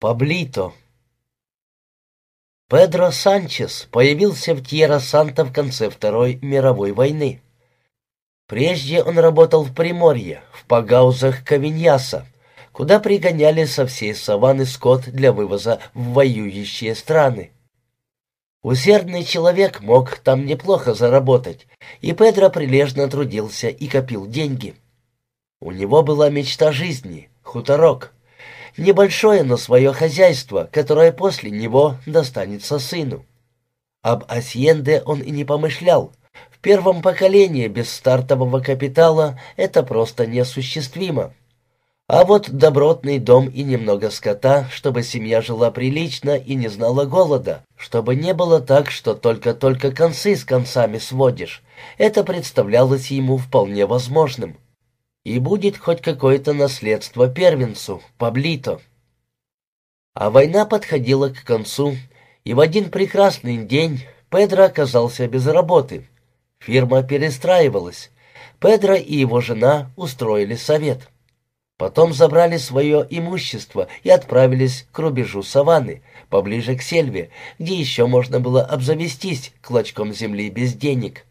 Паблито. Педро Санчес появился в Тьерра-Санта в конце Второй мировой войны. Прежде он работал в Приморье, в погаузах Кавиньяса, куда пригоняли со всей саванны скот для вывоза в воюющие страны. Усердный человек мог там неплохо заработать, и Педро прилежно трудился и копил деньги. У него была мечта жизни — хуторок — Небольшое, но свое хозяйство, которое после него достанется сыну. Об Асьенде он и не помышлял. В первом поколении без стартового капитала это просто неосуществимо. А вот добротный дом и немного скота, чтобы семья жила прилично и не знала голода, чтобы не было так, что только-только концы с концами сводишь, это представлялось ему вполне возможным и будет хоть какое-то наследство первенцу, Паблито. А война подходила к концу, и в один прекрасный день Педро оказался без работы. Фирма перестраивалась. Педро и его жена устроили совет. Потом забрали свое имущество и отправились к рубежу саванны, поближе к сельве, где еще можно было обзавестись клочком земли без денег.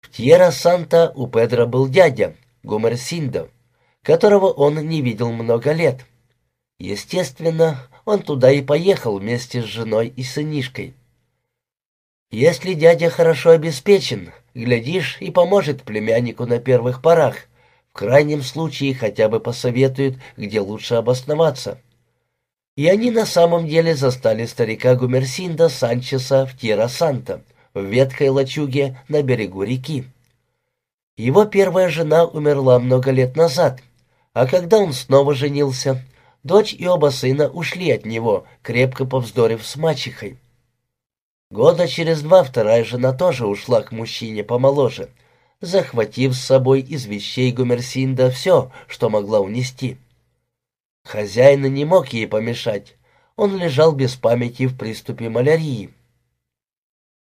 В Тьерра-Санта у Педро был дядя, Гумерсиндо, которого он не видел много лет. Естественно, он туда и поехал вместе с женой и сынишкой. Если дядя хорошо обеспечен, глядишь, и поможет племяннику на первых порах, в крайнем случае хотя бы посоветует, где лучше обосноваться. И они на самом деле застали старика Гумерсинда Санчеса в Тьера-Санта, в веткой лачуге на берегу реки. Его первая жена умерла много лет назад, а когда он снова женился, дочь и оба сына ушли от него, крепко повздорив с мачехой. Года через два вторая жена тоже ушла к мужчине помоложе, захватив с собой из вещей Гумерсинда все, что могла унести. Хозяин не мог ей помешать, он лежал без памяти в приступе малярии.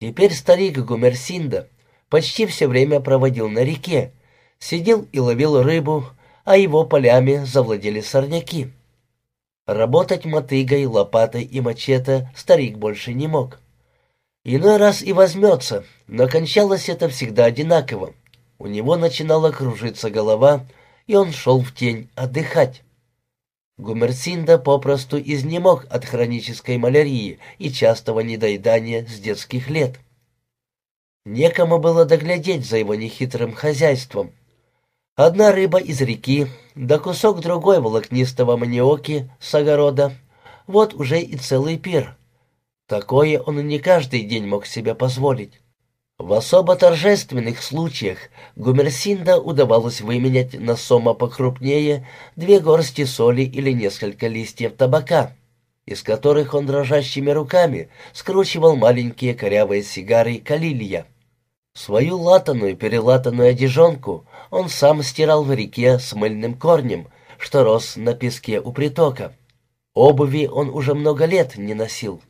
Теперь старик Гумерсинда почти все время проводил на реке, сидел и ловил рыбу, а его полями завладели сорняки. Работать мотыгой, лопатой и мачете старик больше не мог. Иной раз и возьмется, но кончалось это всегда одинаково. У него начинала кружиться голова, и он шел в тень отдыхать. Гумерсинда попросту изнемог от хронической малярии и частого недоедания с детских лет. Некому было доглядеть за его нехитрым хозяйством. Одна рыба из реки, да кусок другой волокнистого маниоки с огорода. Вот уже и целый пир. Такое он не каждый день мог себе позволить. В особо торжественных случаях Гумерсинда удавалось выменять на сома покрупнее две горсти соли или несколько листьев табака из которых он дрожащими руками скручивал маленькие корявые сигары калилья. Свою латаную перелатанную одежонку он сам стирал в реке с мыльным корнем, что рос на песке у притока. Обуви он уже много лет не носил.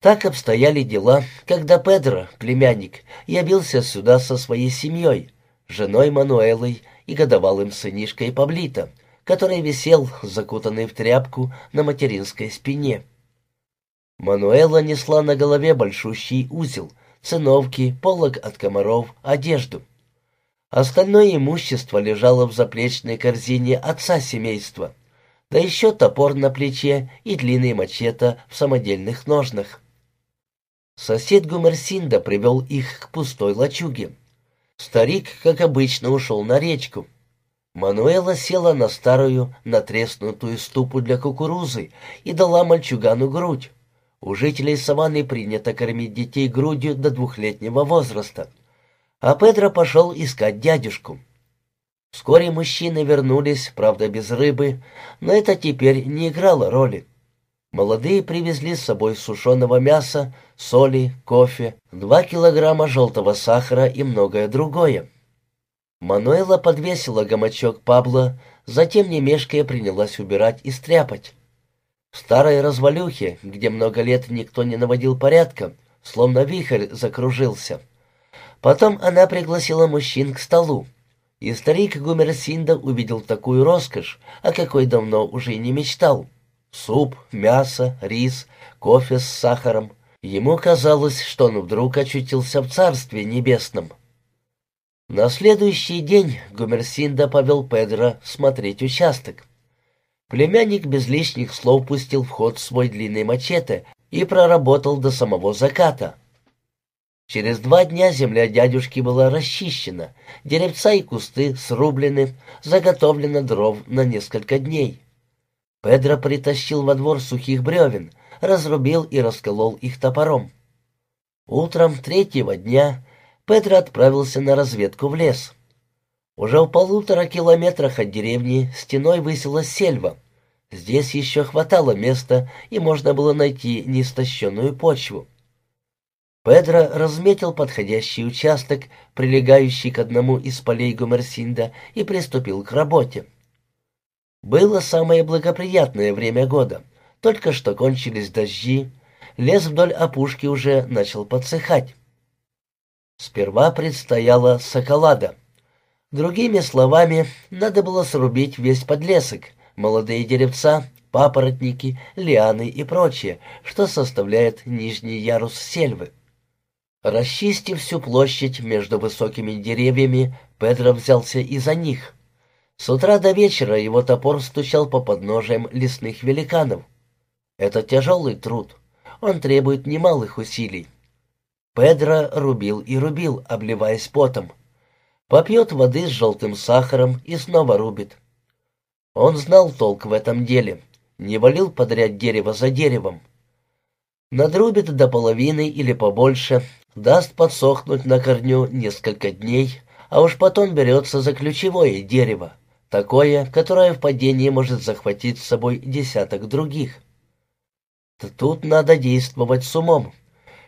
Так обстояли дела, когда Педро, племянник, явился сюда со своей семьей, женой Мануэлой и годовалым сынишкой Паблито, который висел, закутанный в тряпку, на материнской спине. Мануэла несла на голове большущий узел, циновки, полог от комаров, одежду. Остальное имущество лежало в заплечной корзине отца семейства, да еще топор на плече и длинный мачете в самодельных ножнах. Сосед Гумерсинда привел их к пустой лачуге. Старик, как обычно, ушел на речку. Мануэла села на старую, натреснутую ступу для кукурузы и дала мальчугану грудь. У жителей саванны принято кормить детей грудью до двухлетнего возраста. А Педро пошел искать дядюшку. Вскоре мужчины вернулись, правда, без рыбы, но это теперь не играло роли. Молодые привезли с собой сушеного мяса, соли, кофе, два килограмма желтого сахара и многое другое. Мануэла подвесила гамачок Пабло, затем немешкая принялась убирать и стряпать. В старой развалюхе, где много лет никто не наводил порядка, словно вихрь закружился. Потом она пригласила мужчин к столу, и старик Гумерсинда увидел такую роскошь, о какой давно уже и не мечтал. Суп, мясо, рис, кофе с сахаром. Ему казалось, что он вдруг очутился в Царстве Небесном. На следующий день Гумерсинда повел Педро смотреть участок. Племянник без лишних слов пустил в ход свой длинный мачете и проработал до самого заката. Через два дня земля дядюшки была расчищена, деревца и кусты срублены, заготовлено дров на несколько дней. Педро притащил во двор сухих бревен, разрубил и расколол их топором. Утром третьего дня Педро отправился на разведку в лес. Уже в полутора километрах от деревни стеной высилась сельва. Здесь еще хватало места, и можно было найти неистощенную почву. Педро разметил подходящий участок, прилегающий к одному из полей Гумерсинда, и приступил к работе. Было самое благоприятное время года. Только что кончились дожди, лес вдоль опушки уже начал подсыхать. Сперва предстояла соколада. Другими словами, надо было срубить весь подлесок, молодые деревца, папоротники, лианы и прочее, что составляет нижний ярус сельвы. Расчистив всю площадь между высокими деревьями, Педро взялся и за них. С утра до вечера его топор стучал по подножиям лесных великанов. Это тяжелый труд. Он требует немалых усилий. Педро рубил и рубил, обливаясь потом. Попьет воды с желтым сахаром и снова рубит. Он знал толк в этом деле, не валил подряд дерево за деревом. Надрубит до половины или побольше, даст подсохнуть на корню несколько дней, а уж потом берется за ключевое дерево, такое, которое в падении может захватить с собой десяток других. Тут надо действовать с умом.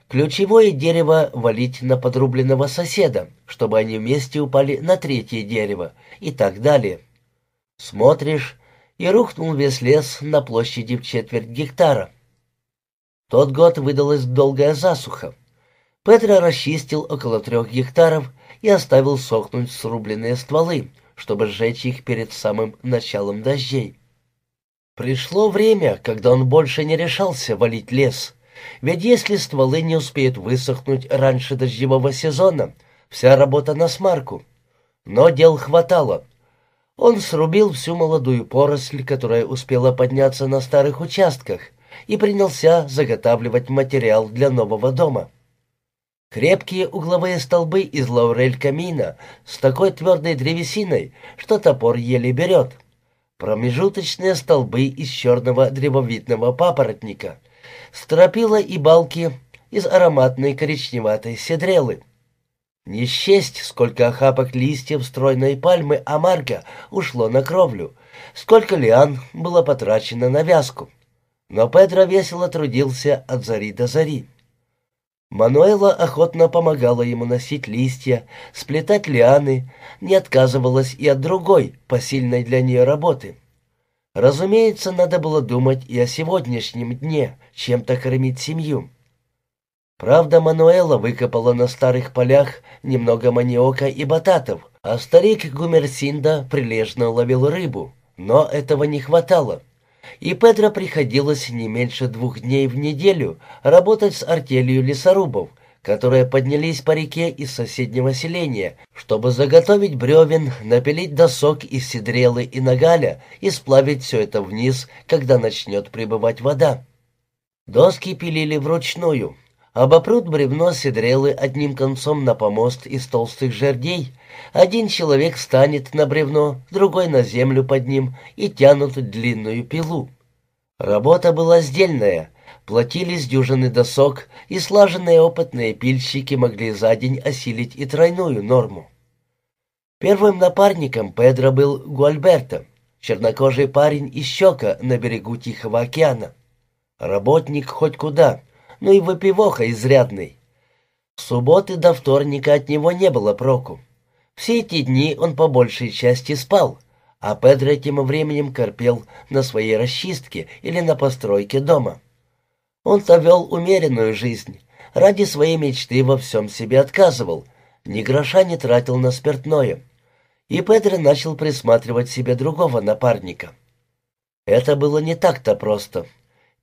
Ключевое дерево валить на подрубленного соседа, чтобы они вместе упали на третье дерево, и так далее. Смотришь, и рухнул весь лес на площади в четверть гектара. Тот год выдалась долгая засуха. Петро расчистил около трех гектаров и оставил сохнуть срубленные стволы, чтобы сжечь их перед самым началом дождей. Пришло время, когда он больше не решался валить лес — ведь если стволы не успеют высохнуть раньше дождевого сезона, вся работа на смарку. Но дел хватало. Он срубил всю молодую поросль, которая успела подняться на старых участках, и принялся заготавливать материал для нового дома. Крепкие угловые столбы из лаурель-камина с такой твердой древесиной, что топор еле берет. Промежуточные столбы из черного древовидного папоротника, стропила и балки из ароматной коричневатой седрелы. Не счесть, сколько охапок листьев стройной пальмы амарка ушло на кровлю, сколько лиан было потрачено на вязку. Но Педро весело трудился от зари до зари. Мануэла охотно помогала ему носить листья, сплетать лианы, не отказывалась и от другой, посильной для нее работы — Разумеется, надо было думать и о сегодняшнем дне, чем-то кормить семью. Правда, Мануэла выкопала на старых полях немного маниока и бататов, а старик Гумерсинда прилежно ловил рыбу, но этого не хватало. И Педро приходилось не меньше двух дней в неделю работать с артелью лесорубов, которые поднялись по реке из соседнего селения, чтобы заготовить бревен, напилить досок из сидрелы и нагаля и сплавить все это вниз, когда начнет прибывать вода. Доски пилили вручную. Обопрут бревно сидрелы одним концом на помост из толстых жердей. Один человек станет на бревно, другой на землю под ним и тянут длинную пилу. Работа была сдельная — Платились дюжины досок, и слаженные опытные пильщики могли за день осилить и тройную норму. Первым напарником Педро был Гуальберто, чернокожий парень из Щека на берегу Тихого океана. Работник хоть куда, но и выпивоха изрядный. С субботы до вторника от него не было проку. Все эти дни он по большей части спал, а Педро тем временем корпел на своей расчистке или на постройке дома. Он-то вел умеренную жизнь. Ради своей мечты во всем себе отказывал. Ни гроша не тратил на спиртное. И Педро начал присматривать себе другого напарника. Это было не так-то просто.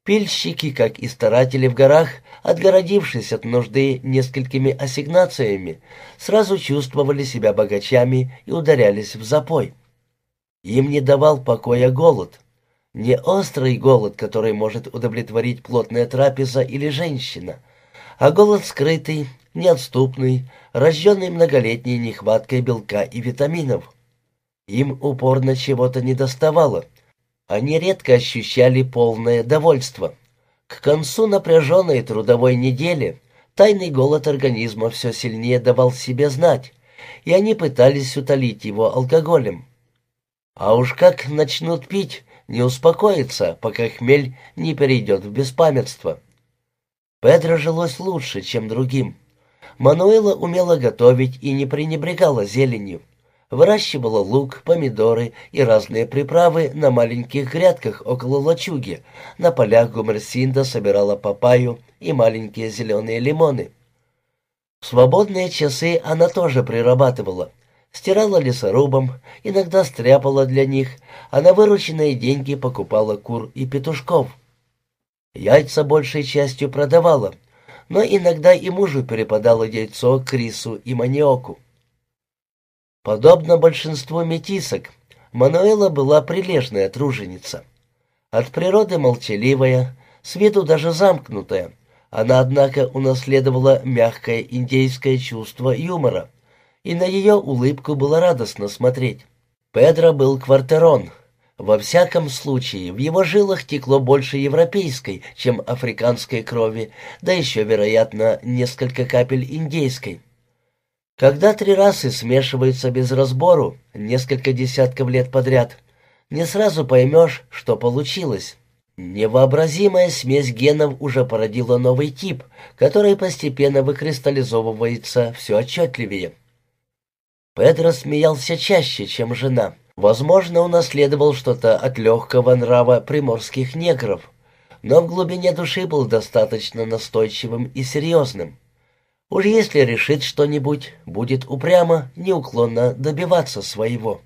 Пильщики, как и старатели в горах, отгородившись от нужды несколькими ассигнациями, сразу чувствовали себя богачами и ударялись в запой. Им не давал покоя голод. Не острый голод, который может удовлетворить плотная трапеза или женщина, а голод скрытый, неотступный, рожденный многолетней нехваткой белка и витаминов. Им упорно чего-то недоставало. Они редко ощущали полное довольство. К концу напряженной трудовой недели тайный голод организма все сильнее давал себе знать, и они пытались утолить его алкоголем. А уж как начнут пить, не успокоиться, пока хмель не перейдет в беспамятство. Педро жилось лучше, чем другим. Мануэла умела готовить и не пренебрегала зеленью. Выращивала лук, помидоры и разные приправы на маленьких грядках около лачуги. На полях Гумерсинда собирала папайю и маленькие зеленые лимоны. В свободные часы она тоже прирабатывала — стирала лесорубом, иногда стряпала для них, а на вырученные деньги покупала кур и петушков. Яйца большей частью продавала, но иногда и мужу перепадало яйцо, крису и маниоку. Подобно большинству метисок, Мануэла была прилежная труженица. От природы молчаливая, с виду даже замкнутая, она, однако, унаследовала мягкое индейское чувство юмора — и на ее улыбку было радостно смотреть. Педро был квартерон. Во всяком случае, в его жилах текло больше европейской, чем африканской крови, да еще, вероятно, несколько капель индейской. Когда три расы смешиваются без разбору, несколько десятков лет подряд, не сразу поймешь, что получилось. Невообразимая смесь генов уже породила новый тип, который постепенно выкристаллизовывается все отчетливее. Педро смеялся чаще, чем жена. Возможно, унаследовал что-то от легкого нрава приморских негров, но в глубине души был достаточно настойчивым и серьезным. Уж если решит что-нибудь, будет упрямо, неуклонно добиваться своего.